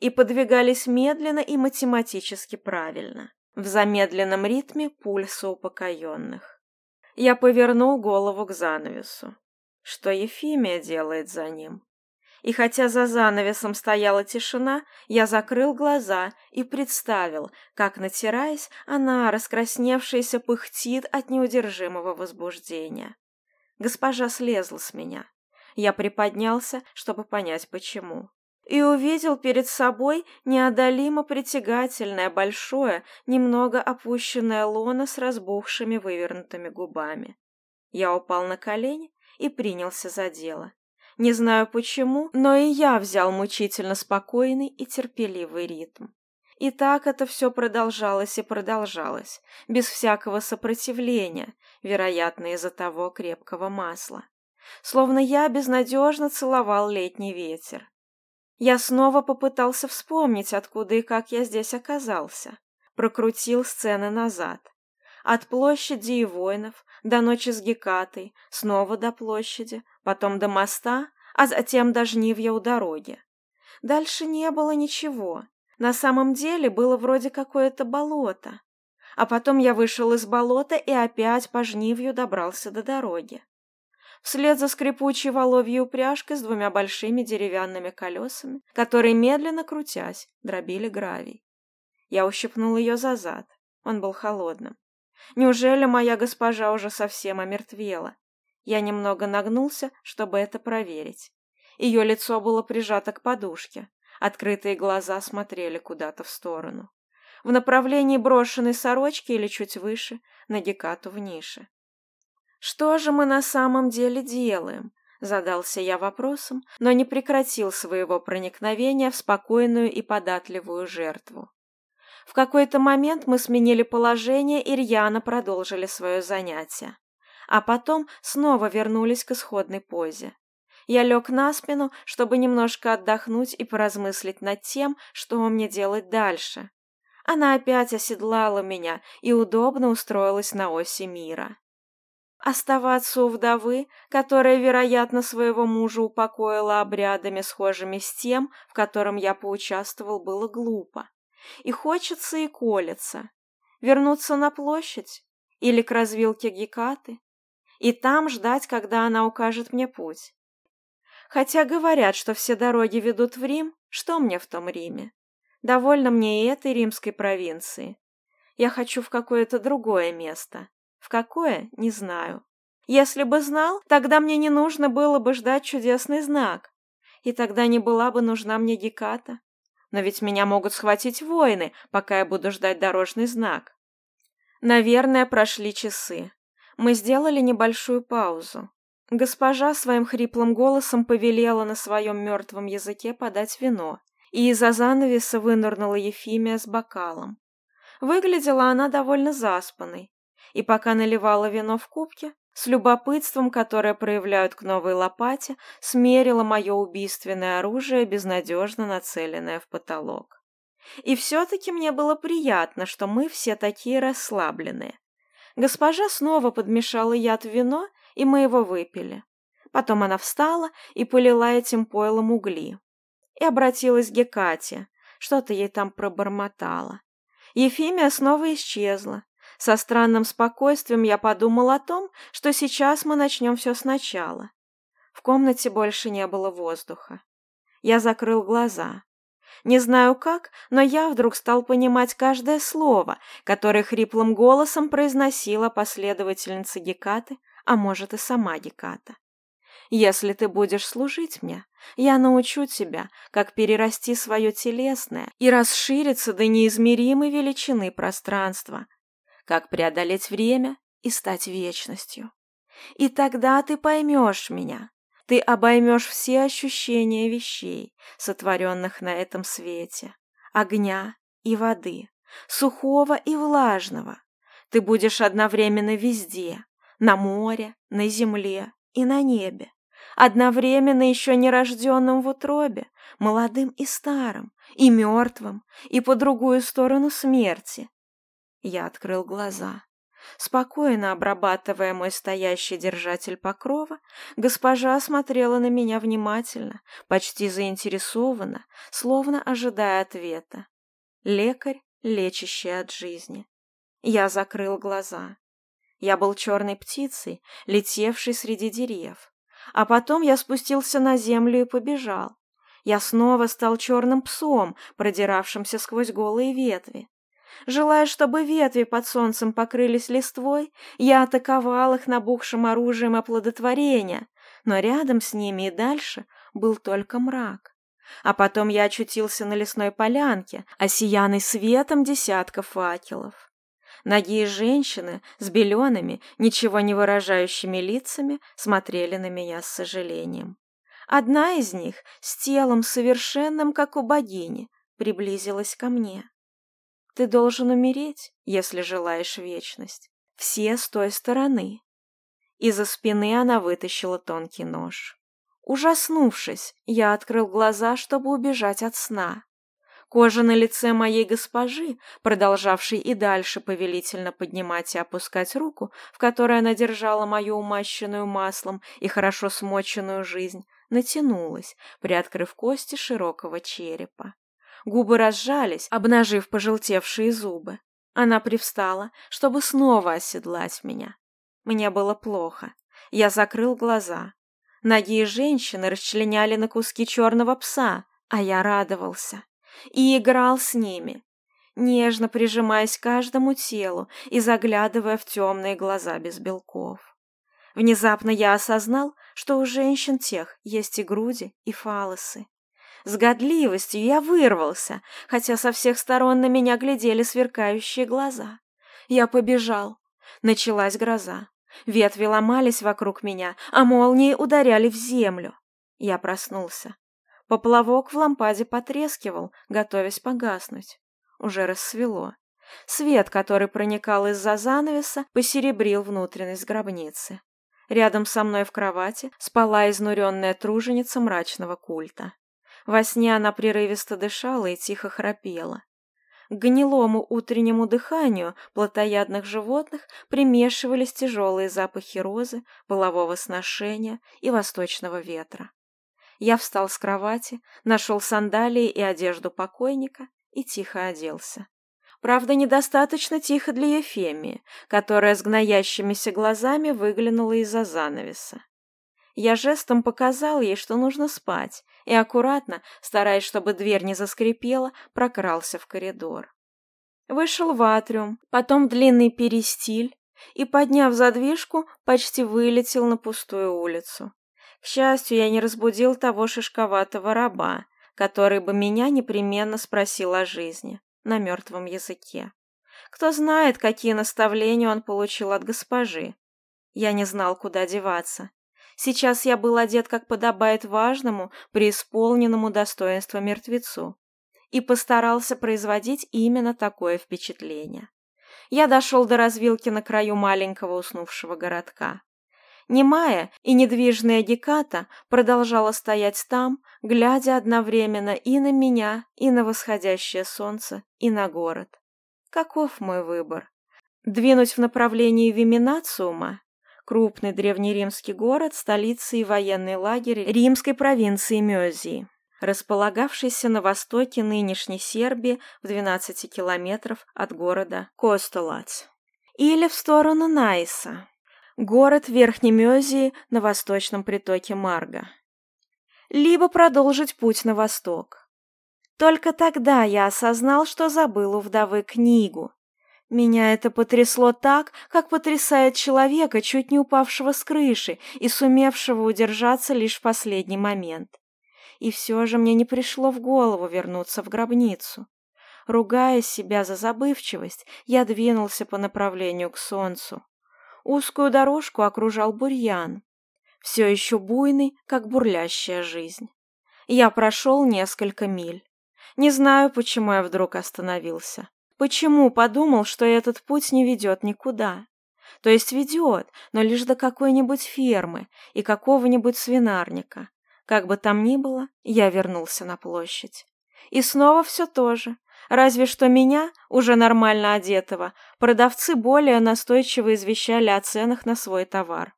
и подвигались медленно и математически правильно, в замедленном ритме пульса упокоенных. Я повернул голову к занавесу. Что Ефимия делает за ним? И хотя за занавесом стояла тишина, я закрыл глаза и представил, как, натираясь, она, раскрасневшаяся, пыхтит от неудержимого возбуждения. Госпожа слезла с меня. Я приподнялся, чтобы понять, почему. И увидел перед собой неодолимо притягательное, большое, немного опущенное лоно с разбухшими вывернутыми губами. Я упал на колени и принялся за дело. Не знаю почему, но и я взял мучительно спокойный и терпеливый ритм. И так это все продолжалось и продолжалось, без всякого сопротивления, вероятно, из-за того крепкого масла словно я безнадежно целовал летний ветер. Я снова попытался вспомнить, откуда и как я здесь оказался. Прокрутил сцены назад. От площади и воинов, до ночи с Гекатой, снова до площади, потом до моста, а затем до жнивья у дороги. Дальше не было ничего. На самом деле было вроде какое-то болото. А потом я вышел из болота и опять по жнивью добрался до дороги вслед за скрипучей воловью упряжкой с двумя большими деревянными колесами, которые, медленно крутясь, дробили гравий. Я ущипнул ее за зад. Он был холодным. Неужели моя госпожа уже совсем омертвела? Я немного нагнулся, чтобы это проверить. Ее лицо было прижато к подушке. Открытые глаза смотрели куда-то в сторону. В направлении брошенной сорочки или чуть выше, на Гекату в нише. «Что же мы на самом деле делаем?» – задался я вопросом, но не прекратил своего проникновения в спокойную и податливую жертву. В какой-то момент мы сменили положение и рьяно продолжили свое занятие. А потом снова вернулись к исходной позе. Я лег на спину, чтобы немножко отдохнуть и поразмыслить над тем, что мне делать дальше. Она опять оседлала меня и удобно устроилась на оси мира. Оставаться у вдовы, которая, вероятно, своего мужа упокоила обрядами, схожими с тем, в котором я поучаствовал, было глупо. И хочется, и колется. Вернуться на площадь или к развилке Гекаты, и там ждать, когда она укажет мне путь. Хотя говорят, что все дороги ведут в Рим, что мне в том Риме? Довольно мне и этой римской провинции. Я хочу в какое-то другое место. В какое – не знаю. Если бы знал, тогда мне не нужно было бы ждать чудесный знак. И тогда не была бы нужна мне Геката. Но ведь меня могут схватить воины, пока я буду ждать дорожный знак. Наверное, прошли часы. Мы сделали небольшую паузу. Госпожа своим хриплым голосом повелела на своем мертвом языке подать вино, и из-за занавеса вынырнула Ефимия с бокалом. Выглядела она довольно заспанной, и пока наливала вино в кубке, с любопытством, которое проявляют к новой лопате, смерила мое убийственное оружие, безнадежно нацеленное в потолок. И все-таки мне было приятно, что мы все такие расслабленные. Госпожа снова подмешала яд в вино, и мы его выпили. Потом она встала и полила этим пойлом угли. И обратилась к Гекате, что-то ей там пробормотала. Ефимия снова исчезла, со странным спокойствием я подумал о том, что сейчас мы начнем все сначала. В комнате больше не было воздуха. Я закрыл глаза. Не знаю как, но я вдруг стал понимать каждое слово, которое хриплым голосом произносила последовательница Гекаты, а может и сама Геката. Если ты будешь служить мне, я научу тебя, как перерасти свое телесное и расшириться до неизмеримой величины пространства, как преодолеть время и стать вечностью. И тогда ты поймешь меня. Ты обоймешь все ощущения вещей, сотворенных на этом свете, огня и воды, сухого и влажного. Ты будешь одновременно везде, на море, на земле и на небе, одновременно еще нерожденным в утробе, молодым и старым, и мертвым, и по другую сторону смерти, Я открыл глаза. Спокойно обрабатывая мой стоящий держатель покрова, госпожа смотрела на меня внимательно, почти заинтересованно, словно ожидая ответа. Лекарь, лечащий от жизни. Я закрыл глаза. Я был черной птицей, летевшей среди деревьев. А потом я спустился на землю и побежал. Я снова стал черным псом, продиравшимся сквозь голые ветви. Желая, чтобы ветви под солнцем покрылись листвой, я атаковал их набухшим оружием оплодотворения, но рядом с ними и дальше был только мрак. А потом я очутился на лесной полянке, осиянной светом десятков факелов. Ноги и женщины с белеными, ничего не выражающими лицами смотрели на меня с сожалением. Одна из них, с телом совершенным, как у богини, приблизилась ко мне. Ты должен умереть, если желаешь вечность. Все с той стороны. Из-за спины она вытащила тонкий нож. Ужаснувшись, я открыл глаза, чтобы убежать от сна. Кожа на лице моей госпожи, продолжавшей и дальше повелительно поднимать и опускать руку, в которой она держала мою умащенную маслом и хорошо смоченную жизнь, натянулась, приоткрыв кости широкого черепа. Губы разжались, обнажив пожелтевшие зубы. Она привстала, чтобы снова оседлать меня. Мне было плохо. Я закрыл глаза. Ноги женщины расчленяли на куски черного пса, а я радовался. И играл с ними, нежно прижимаясь к каждому телу и заглядывая в темные глаза без белков. Внезапно я осознал, что у женщин тех есть и груди, и фалосы. С годливостью я вырвался, хотя со всех сторон на меня глядели сверкающие глаза. Я побежал. Началась гроза. Ветви ломались вокруг меня, а молнии ударяли в землю. Я проснулся. Поплавок в лампаде потрескивал, готовясь погаснуть. Уже рассвело. Свет, который проникал из-за занавеса, посеребрил внутренность гробницы. Рядом со мной в кровати спала изнуренная труженица мрачного культа. Во сне она прерывисто дышала и тихо храпела. К гнилому утреннему дыханию плотоядных животных примешивались тяжелые запахи розы, полового сношения и восточного ветра. Я встал с кровати, нашел сандалии и одежду покойника и тихо оделся. Правда, недостаточно тихо для Ефемии, которая с гноящимися глазами выглянула из-за занавеса. Я жестом показал ей, что нужно спать, и аккуратно, стараясь, чтобы дверь не заскрипела, прокрался в коридор. Вышел в атриум, потом длинный перистиль, и, подняв задвижку, почти вылетел на пустую улицу. К счастью, я не разбудил того шишковатого раба, который бы меня непременно спросил о жизни на мертвом языке. Кто знает, какие наставления он получил от госпожи. Я не знал, куда деваться. Сейчас я был одет, как подобает важному, преисполненному достоинства мертвецу, и постарался производить именно такое впечатление. Я дошел до развилки на краю маленького уснувшего городка. Немая и недвижная Геката продолжала стоять там, глядя одновременно и на меня, и на восходящее солнце, и на город. Каков мой выбор? Двинуть в направлении Виминациума крупный древнеримский город, столица и военный лагерь римской провинции Мёзии, располагавшийся на востоке нынешней Сербии в 12 километров от города Костолац. Или в сторону Найса, город Верхней Мёзии на восточном притоке Марга. Либо продолжить путь на восток. Только тогда я осознал, что забыл у вдовы книгу, меня это потрясло так, как потрясает человека, чуть не упавшего с крыши и сумевшего удержаться лишь в последний момент. И все же мне не пришло в голову вернуться в гробницу. Ругая себя за забывчивость, я двинулся по направлению к солнцу. Узкую дорожку окружал бурьян, все еще буйный, как бурлящая жизнь. Я прошел несколько миль. Не знаю, почему я вдруг остановился. Почему подумал, что этот путь не ведет никуда? То есть ведет, но лишь до какой-нибудь фермы и какого-нибудь свинарника. Как бы там ни было, я вернулся на площадь. И снова все то же. Разве что меня, уже нормально одетого, продавцы более настойчиво извещали о ценах на свой товар.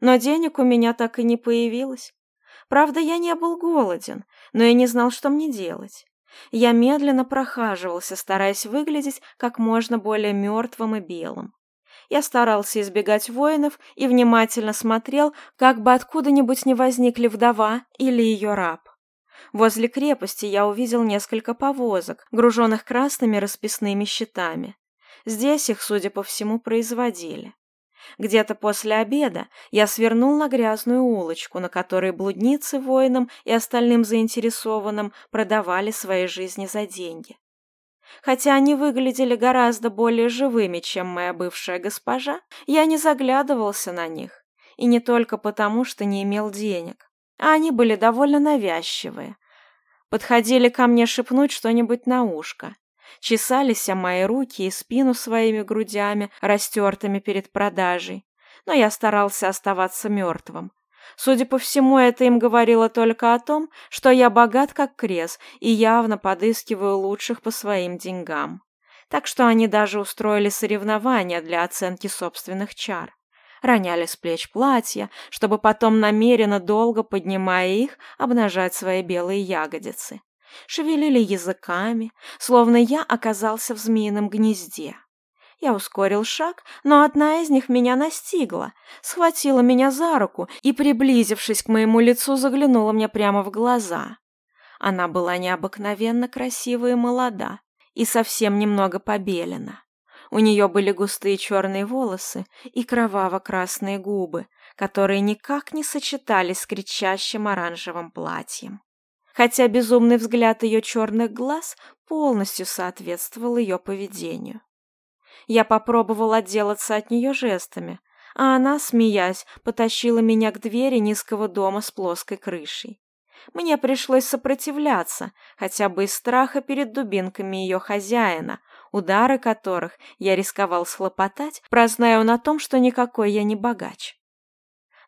Но денег у меня так и не появилось. Правда, я не был голоден, но я не знал, что мне делать. Я медленно прохаживался, стараясь выглядеть как можно более мертвым и белым. Я старался избегать воинов и внимательно смотрел, как бы откуда-нибудь не возникли вдова или ее раб. Возле крепости я увидел несколько повозок, груженных красными расписными щитами. Здесь их, судя по всему, производили. Где-то после обеда я свернул на грязную улочку, на которой блудницы воинам и остальным заинтересованным продавали свои жизни за деньги. Хотя они выглядели гораздо более живыми, чем моя бывшая госпожа, я не заглядывался на них. И не только потому, что не имел денег. А они были довольно навязчивые. Подходили ко мне шепнуть что-нибудь на ушко. Чесались мои руки и спину своими грудями, растертыми перед продажей. Но я старался оставаться мертвым. Судя по всему, это им говорило только о том, что я богат как крес и явно подыскиваю лучших по своим деньгам. Так что они даже устроили соревнования для оценки собственных чар. Роняли с плеч платья, чтобы потом намеренно долго, поднимая их, обнажать свои белые ягодицы. Шевелили языками, словно я оказался в змеином гнезде. Я ускорил шаг, но одна из них меня настигла, схватила меня за руку и, приблизившись к моему лицу, заглянула мне прямо в глаза. Она была необыкновенно красива и молода, и совсем немного побелена. У нее были густые черные волосы и кроваво-красные губы, которые никак не сочетались с кричащим оранжевым платьем. хотя безумный взгляд ее черных глаз полностью соответствовал ее поведению. Я попробовал отделаться от нее жестами, а она, смеясь, потащила меня к двери низкого дома с плоской крышей. Мне пришлось сопротивляться, хотя бы из страха перед дубинками ее хозяина, удары которых я рисковал схлопотать, прознаю он о том, что никакой я не богач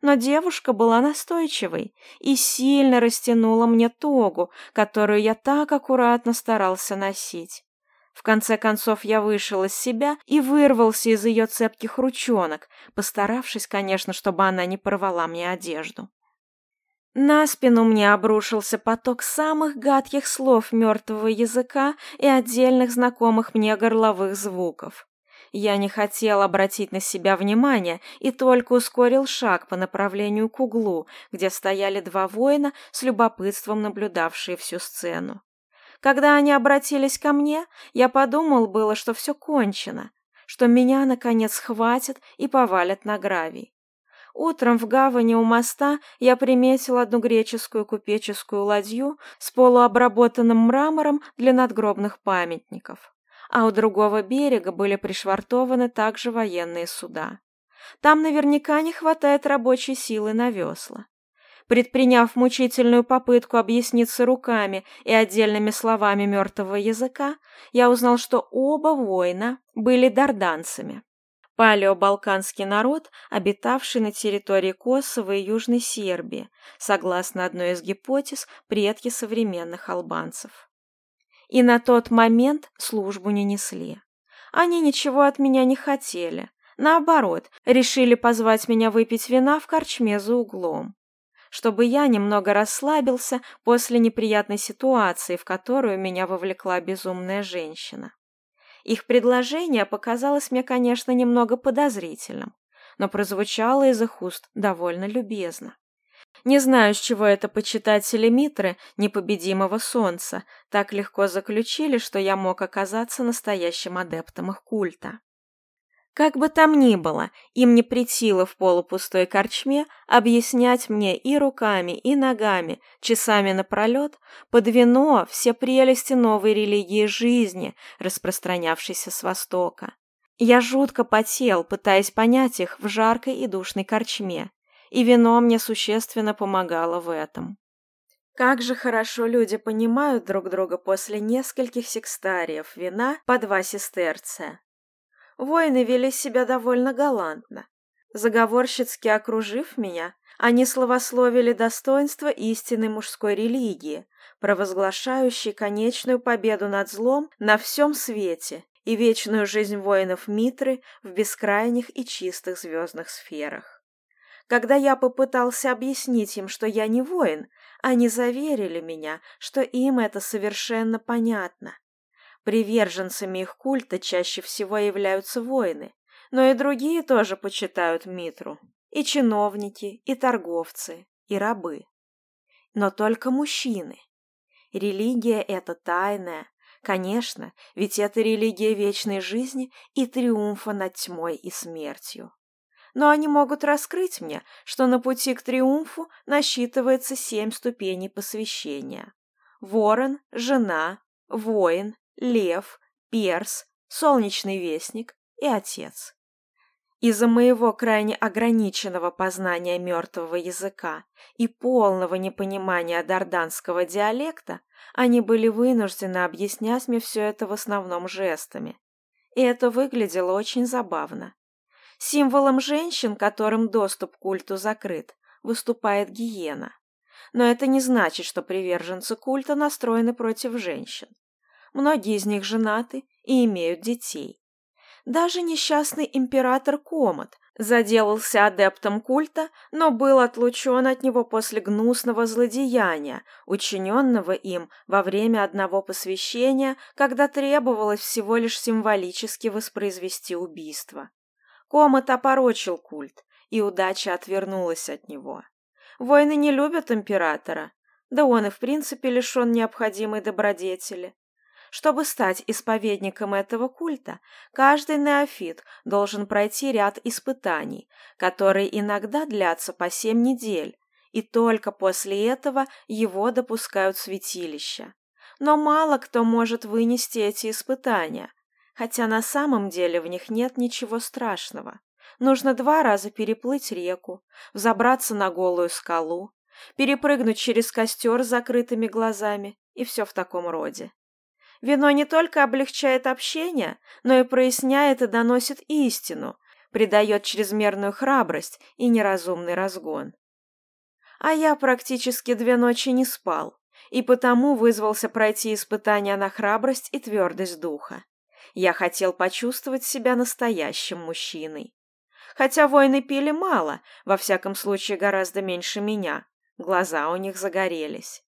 но девушка была настойчивой и сильно растянула мне тогу, которую я так аккуратно старался носить. В конце концов я вышел из себя и вырвался из ее цепких ручонок, постаравшись, конечно, чтобы она не порвала мне одежду. На спину мне обрушился поток самых гадких слов мертвого языка и отдельных знакомых мне горловых звуков. Я не хотел обратить на себя внимание и только ускорил шаг по направлению к углу, где стояли два воина с любопытством наблюдавшие всю сцену. Когда они обратились ко мне, я подумал было, что все кончено, что меня, наконец, схватят и повалят на гравий. Утром в гавани у моста я приметил одну греческую купеческую ладью с полуобработанным мрамором для надгробных памятников а у другого берега были пришвартованы также военные суда. Там наверняка не хватает рабочей силы на весла. Предприняв мучительную попытку объясниться руками и отдельными словами мертвого языка, я узнал, что оба воина были дарданцами. Палеобалканский народ, обитавший на территории Косово и Южной Сербии, согласно одной из гипотез, предки современных албанцев и на тот момент службу не несли. Они ничего от меня не хотели. Наоборот, решили позвать меня выпить вина в корчме за углом, чтобы я немного расслабился после неприятной ситуации, в которую меня вовлекла безумная женщина. Их предложение показалось мне, конечно, немного подозрительным, но прозвучало из их уст довольно любезно. Не знаю, с чего это почитатели Митры, непобедимого солнца, так легко заключили, что я мог оказаться настоящим адептом их культа. Как бы там ни было, им не притило в полупустой корчме объяснять мне и руками, и ногами, часами напролет, под вино все прелести новой религии жизни, распространявшейся с Востока. Я жутко потел, пытаясь понять их в жаркой и душной корчме, и вино мне существенно помогало в этом. Как же хорошо люди понимают друг друга после нескольких секстариев вина по два сестерца. Воины вели себя довольно галантно. Заговорщицки окружив меня, они словословили достоинство истинной мужской религии, провозглашающей конечную победу над злом на всем свете и вечную жизнь воинов Митры в бескрайних и чистых звездных сферах. Когда я попытался объяснить им, что я не воин, они заверили меня, что им это совершенно понятно. Приверженцами их культа чаще всего являются воины, но и другие тоже почитают Митру. И чиновники, и торговцы, и рабы. Но только мужчины. Религия это тайная, конечно, ведь это религия вечной жизни и триумфа над тьмой и смертью но они могут раскрыть мне, что на пути к триумфу насчитывается семь ступеней посвящения. Ворон, жена, воин, лев, перс, солнечный вестник и отец. Из-за моего крайне ограниченного познания мертвого языка и полного непонимания дарданского диалекта они были вынуждены объяснять мне все это в основном жестами. И это выглядело очень забавно. Символом женщин, которым доступ к культу закрыт, выступает гиена. Но это не значит, что приверженцы культа настроены против женщин. Многие из них женаты и имеют детей. Даже несчастный император Комод заделался адептом культа, но был отлучен от него после гнусного злодеяния, учиненного им во время одного посвящения, когда требовалось всего лишь символически воспроизвести убийство. Комет опорочил культ, и удача отвернулась от него. Войны не любят императора, да он и в принципе лишен необходимой добродетели. Чтобы стать исповедником этого культа, каждый неофит должен пройти ряд испытаний, которые иногда длятся по семь недель, и только после этого его допускают в святилище. Но мало кто может вынести эти испытания, хотя на самом деле в них нет ничего страшного. Нужно два раза переплыть реку, взобраться на голую скалу, перепрыгнуть через костер с закрытыми глазами и все в таком роде. Вино не только облегчает общение, но и проясняет и доносит истину, придает чрезмерную храбрость и неразумный разгон. А я практически две ночи не спал, и потому вызвался пройти испытания на храбрость и твердость духа. Я хотел почувствовать себя настоящим мужчиной. Хотя воины пили мало, во всяком случае гораздо меньше меня, глаза у них загорелись.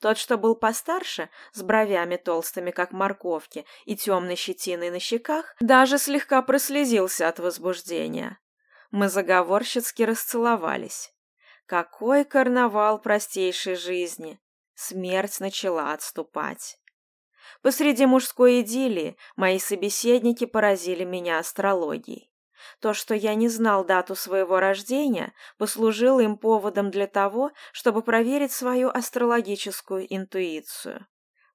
Тот, что был постарше, с бровями толстыми, как морковки, и темной щетиной на щеках, даже слегка прослезился от возбуждения. Мы заговорщицки расцеловались. Какой карнавал простейшей жизни! Смерть начала отступать. Посреди мужской идиллии мои собеседники поразили меня астрологией. То, что я не знал дату своего рождения, послужило им поводом для того, чтобы проверить свою астрологическую интуицию.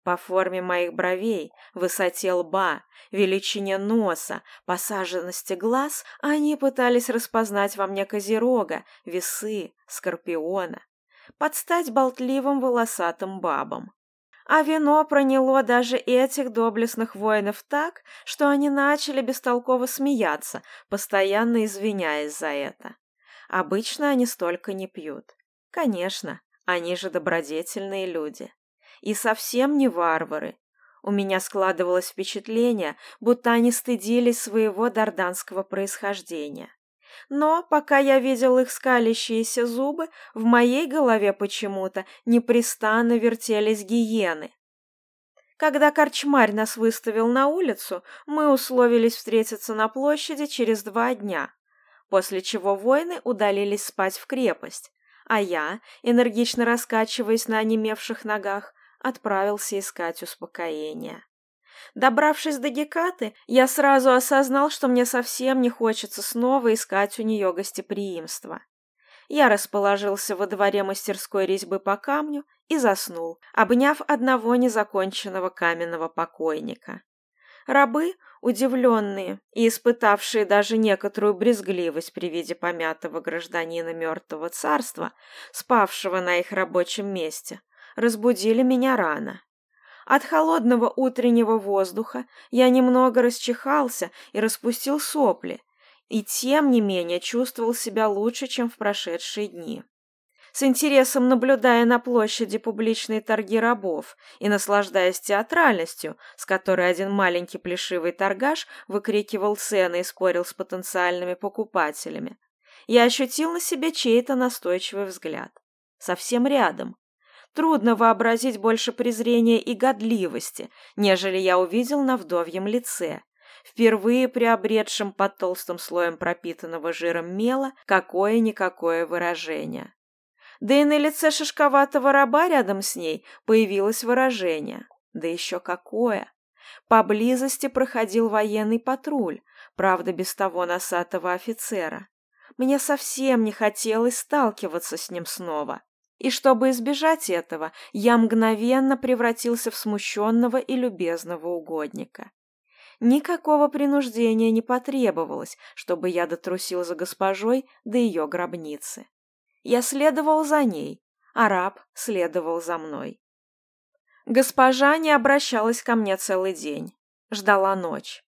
По форме моих бровей, высоте лба, величине носа, посаженности глаз они пытались распознать во мне козерога, весы, скорпиона. Подстать болтливым волосатым бабам. А вино проняло даже этих доблестных воинов так, что они начали бестолково смеяться, постоянно извиняясь за это. Обычно они столько не пьют. Конечно, они же добродетельные люди. И совсем не варвары. У меня складывалось впечатление, будто они стыдились своего дарданского происхождения но пока я видел их скалящиеся зубы, в моей голове почему-то непрестанно вертелись гиены. Когда корчмарь нас выставил на улицу, мы условились встретиться на площади через два дня, после чего воины удалились спать в крепость, а я, энергично раскачиваясь на онемевших ногах, отправился искать успокоения. Добравшись до Гекаты, я сразу осознал, что мне совсем не хочется снова искать у нее гостеприимство. Я расположился во дворе мастерской резьбы по камню и заснул, обняв одного незаконченного каменного покойника. Рабы, удивленные и испытавшие даже некоторую брезгливость при виде помятого гражданина мертвого царства, спавшего на их рабочем месте, разбудили меня рано. От холодного утреннего воздуха я немного расчихался и распустил сопли, и тем не менее чувствовал себя лучше, чем в прошедшие дни. С интересом наблюдая на площади публичные торги рабов и наслаждаясь театральностью, с которой один маленький плешивый торгаш выкрикивал цены и спорил с потенциальными покупателями, я ощутил на себе чей-то настойчивый взгляд. Совсем рядом, Трудно вообразить больше презрения и годливости, нежели я увидел на вдовьем лице, впервые приобретшем под толстым слоем пропитанного жиром мела какое-никакое выражение. Да и на лице шишковатого раба рядом с ней появилось выражение. Да еще какое! Поблизости проходил военный патруль, правда, без того носатого офицера. Мне совсем не хотелось сталкиваться с ним снова. И чтобы избежать этого, я мгновенно превратился в смущенного и любезного угодника. Никакого принуждения не потребовалось, чтобы я дотрусил за госпожой до ее гробницы. Я следовал за ней, араб следовал за мной. Госпожа не обращалась ко мне целый день, ждала ночь.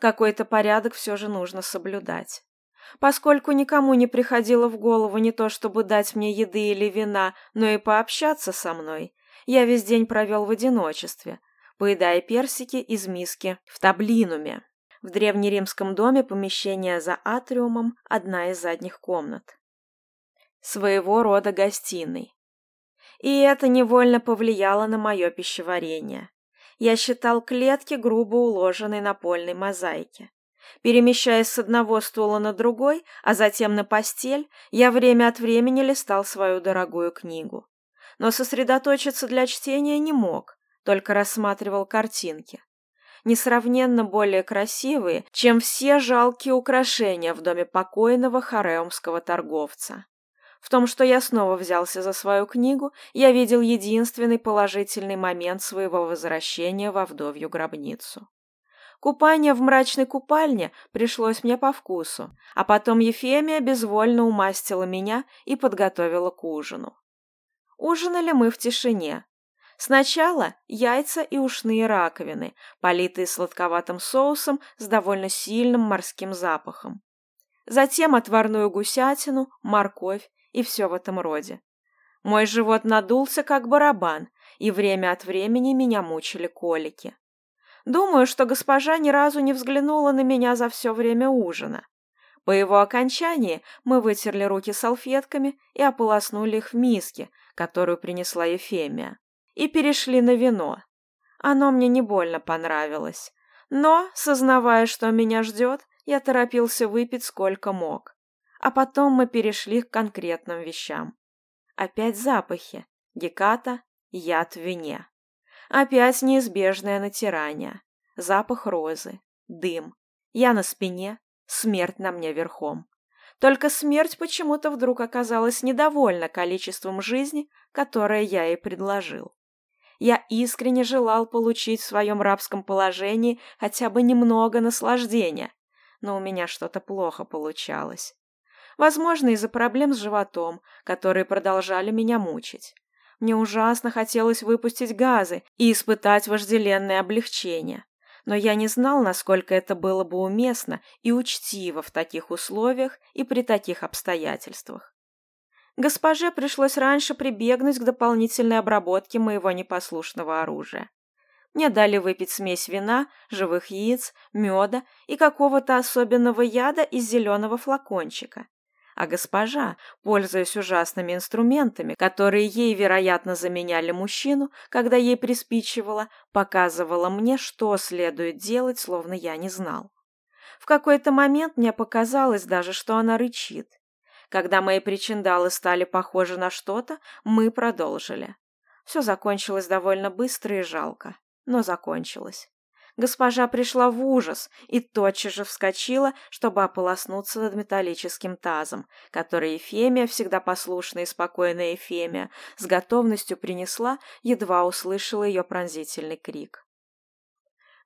Какой-то порядок все же нужно соблюдать поскольку никому не приходило в голову не то чтобы дать мне еды или вина, но и пообщаться со мной. Я весь день провел в одиночестве, поедая персики из миски в таблинуме. В древнеримском доме помещение за атриумом – одна из задних комнат. Своего рода гостиной. И это невольно повлияло на мое пищеварение. Я считал клетки грубо уложенной напольной мозаики перемещаясь с одного стула на другой, а затем на постель, я время от времени листал свою дорогую книгу. Но сосредоточиться для чтения не мог, только рассматривал картинки. Несравненно более красивые, чем все жалкие украшения в доме покойного хареумского торговца. В том, что я снова взялся за свою книгу, я видел единственный положительный момент своего возвращения во вдовью гробницу. Купание в мрачной купальне пришлось мне по вкусу, а потом Ефемия безвольно умастила меня и подготовила к ужину. Ужинали мы в тишине. Сначала яйца и ушные раковины, политые сладковатым соусом с довольно сильным морским запахом. Затем отварную гусятину, морковь и все в этом роде. Мой живот надулся, как барабан, и время от времени меня мучили колики. Думаю, что госпожа ни разу не взглянула на меня за все время ужина. По его окончании мы вытерли руки салфетками и ополоснули их в миске, которую принесла Ефемия, и перешли на вино. Оно мне не больно понравилось, но, сознавая, что меня ждет, я торопился выпить сколько мог. А потом мы перешли к конкретным вещам. Опять запахи. Геката, яд в вине. Опять неизбежное натирание, запах розы, дым. Я на спине, смерть на мне верхом. Только смерть почему-то вдруг оказалась недовольна количеством жизни, которое я ей предложил. Я искренне желал получить в своем рабском положении хотя бы немного наслаждения, но у меня что-то плохо получалось. Возможно, из-за проблем с животом, которые продолжали меня мучить. Мне ужасно хотелось выпустить газы и испытать вожделенное облегчение. Но я не знал, насколько это было бы уместно и учтиво в таких условиях и при таких обстоятельствах. Госпоже пришлось раньше прибегнуть к дополнительной обработке моего непослушного оружия. Мне дали выпить смесь вина, живых яиц, меда и какого-то особенного яда из зеленого флакончика а госпожа, пользуясь ужасными инструментами, которые ей, вероятно, заменяли мужчину, когда ей приспичивало, показывала мне, что следует делать, словно я не знал. В какой-то момент мне показалось даже, что она рычит. Когда мои причиндалы стали похожи на что-то, мы продолжили. Все закончилось довольно быстро и жалко, но закончилось. госпожа пришла в ужас и тотчас же вскочила, чтобы ополоснуться над металлическим тазом, который Ефемия, всегда послушная и спокойная Ефемия, с готовностью принесла, едва услышала ее пронзительный крик.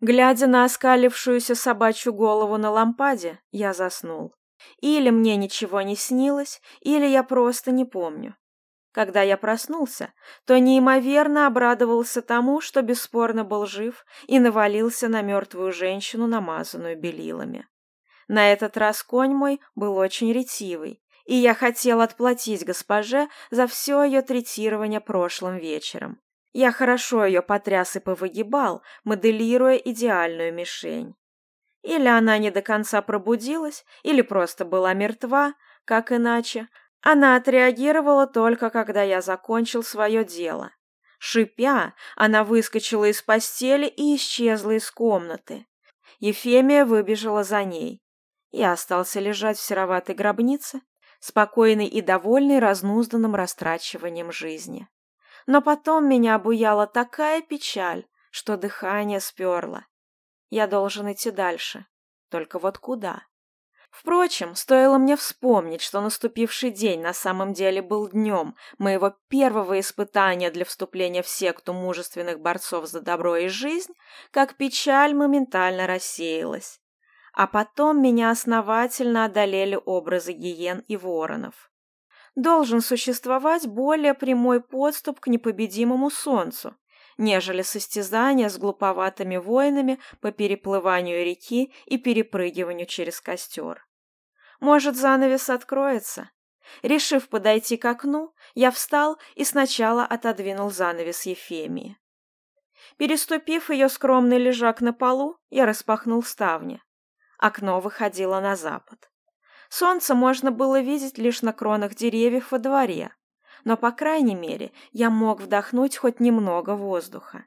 Глядя на оскалившуюся собачью голову на лампаде, я заснул. Или мне ничего не снилось, или я просто не помню. Когда я проснулся, то неимоверно обрадовался тому, что бесспорно был жив и навалился на мертвую женщину, намазанную белилами. На этот раз конь мой был очень ретивый, и я хотел отплатить госпоже за все ее третирование прошлым вечером. Я хорошо ее потряс и повыгибал, моделируя идеальную мишень. Или она не до конца пробудилась, или просто была мертва, как иначе, она отреагировала только, когда я закончил свое дело. Шипя, она выскочила из постели и исчезла из комнаты. Ефемия выбежала за ней. Я остался лежать в сероватой гробнице, спокойный и довольный разнузданным растрачиванием жизни. Но потом меня обуяла такая печаль, что дыхание сперло. Я должен идти дальше. Только вот куда? Впрочем, стоило мне вспомнить, что наступивший день на самом деле был днем моего первого испытания для вступления в секту мужественных борцов за добро и жизнь, как печаль моментально рассеялась. А потом меня основательно одолели образы гиен и воронов. Должен существовать более прямой подступ к непобедимому солнцу, нежели состязания с глуповатыми воинами по переплыванию реки и перепрыгиванию через костер. Может, занавес откроется? Решив подойти к окну, я встал и сначала отодвинул занавес Ефемии. Переступив ее скромный лежак на полу, я распахнул ставни. Окно выходило на запад. Солнце можно было видеть лишь на кронах деревьев во дворе, но, по крайней мере, я мог вдохнуть хоть немного воздуха.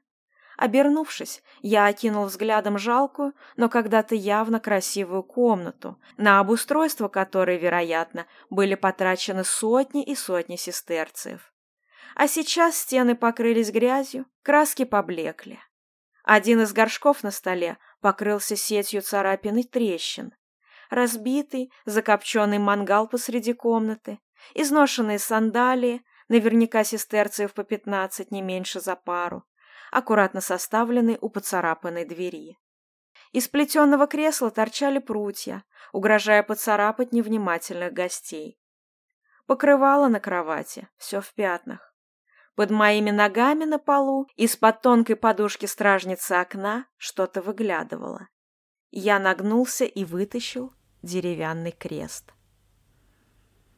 Обернувшись, я окинул взглядом жалкую, но когда-то явно красивую комнату, на обустройство которой, вероятно, были потрачены сотни и сотни сестерцев. А сейчас стены покрылись грязью, краски поблекли. Один из горшков на столе покрылся сетью царапин и трещин. Разбитый, закопченный мангал посреди комнаты, изношенные сандалии, наверняка сестерциев по пятнадцать, не меньше за пару, аккуратно составленный у поцарапанной двери. Из плетеного кресла торчали прутья, угрожая поцарапать невнимательных гостей. Покрывало на кровати, все в пятнах. Под моими ногами на полу из-под тонкой подушки стражницы окна что-то выглядывало. Я нагнулся и вытащил деревянный крест.